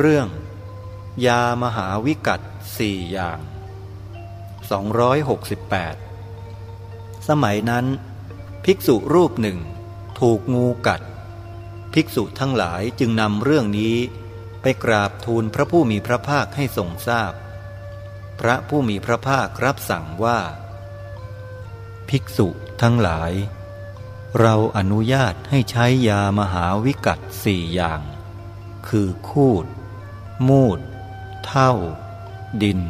เรื่อง ยามหาวิกัตสี่อย่าง 268 สมัยนั้น ภิกษุรูปหนึ่ง ถูกงูกัด ภิกษุทั้งหลายจึงนำเรื่องนี้ไปกราบทูลพระผู้มีพระภาคให้ทรงทราบพพระผู้มีพระภาครับสั่งว่า ภิกษุทั้งหลาย เราอนุญาตให้ใช้ยามหาวิกัตสี่อย่าง คือคูด มูด เท่า ดิน